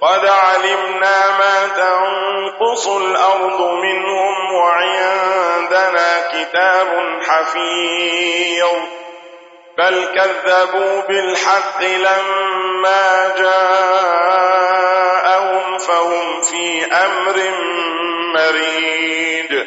قد علمنا ما تنقص الأرض منهم وعندنا كتاب حفيظ بل كذبوا بالحق لما جاءهم فهم في أمر مريد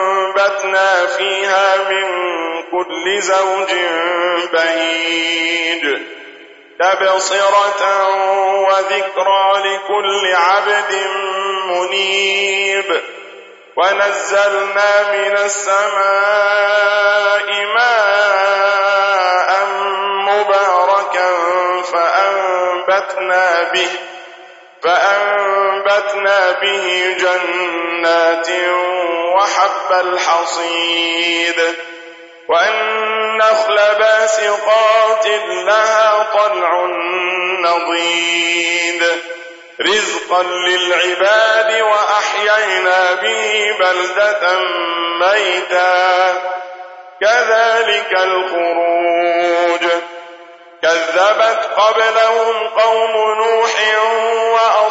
وأنبتنا فيها من كل زوج بهيد تبصرة وذكرى لكل عبد منيب ونزلنا من السماء ماء مباركا فأنبتنا به فأنبتنا وأنبتنا به جنات وحب الحصيد والنخل باسقات لها طلع نضيد رزقا للعباد وأحيينا به بلدة ميتا كذلك الخروج كذبت قبلهم قوم نوح وأصحابه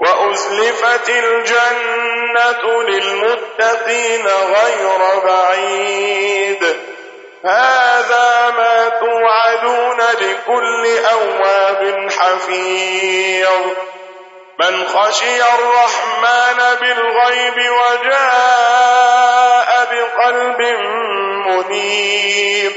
وأزلفت الجنة للمتقين غير بعيد هذا ما توعدون لكل أواب حفير من خشي الرحمن بالغيب وجاء بقلب منيب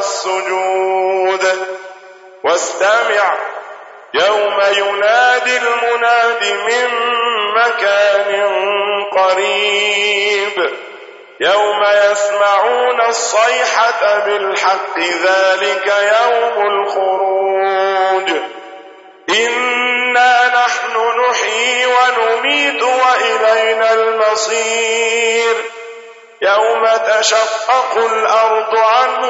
والسجود. واستمع. يوم ينادي المناد من مكان قريب. يوم يسمعون الصيحة بالحق ذلك يوم الخروج. إنا نحن نحيي ونميت وإلينا المصير. يوم تشفق الأرض عنه